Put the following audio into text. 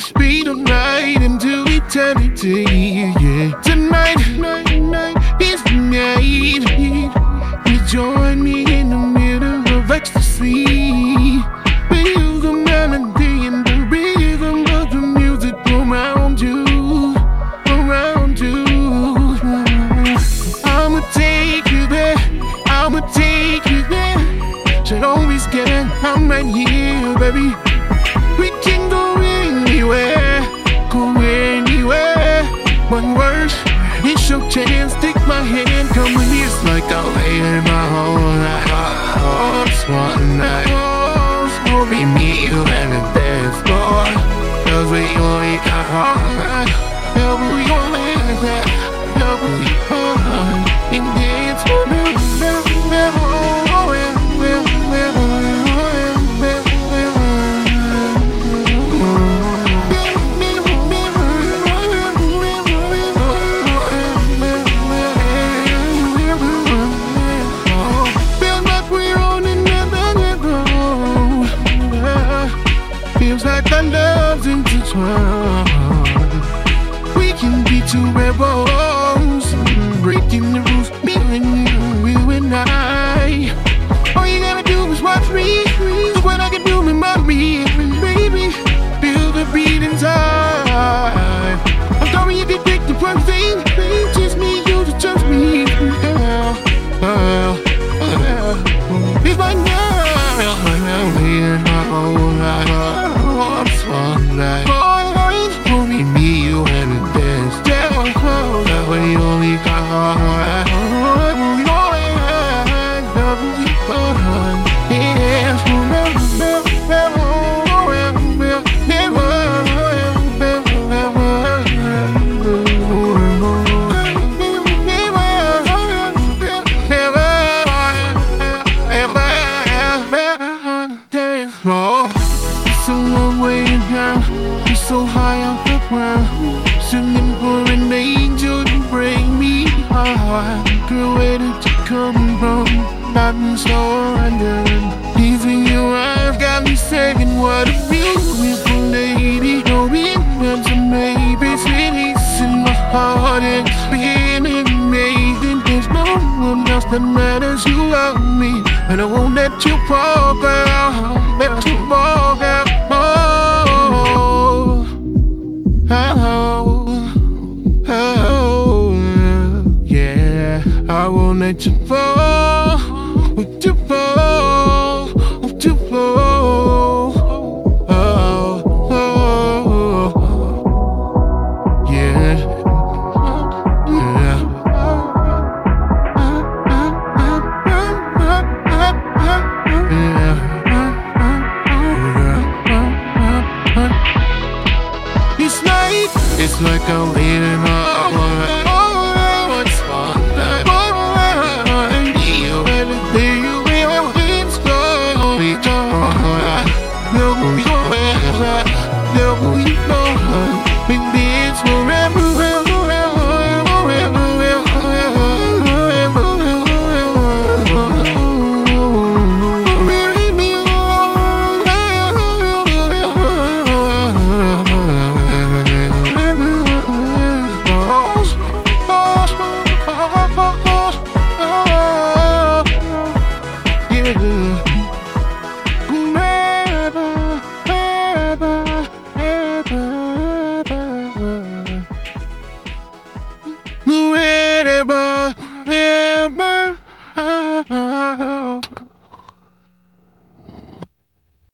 speed of light into eternity. Ecstasy. When the melody and the music around you, around you. I'ma take you there. I'ma take you there. Should always get it. I'm right here, baby. We can go anywhere, go anywhere. One word, it's your chance. Take my hand, come with me. It's like I waited my whole life. Oh, it's one night. Oh, so be me, two rebels, breaking the so high off the ground. Singing for an angel to bring me high. Girl, where did you come from? Nothing so random. Even your eyes got me saying, What a beautiful lady. Knowing that's a maybe feelings in my heart and beginning amazing. There's no one else that matters. You love me, and I won't let you fall down. Let you fall night to fall. Would you fall? Would you fall? Oh, oh, oh. Yeah. Yeah. Yeah. It's night, it's like I'm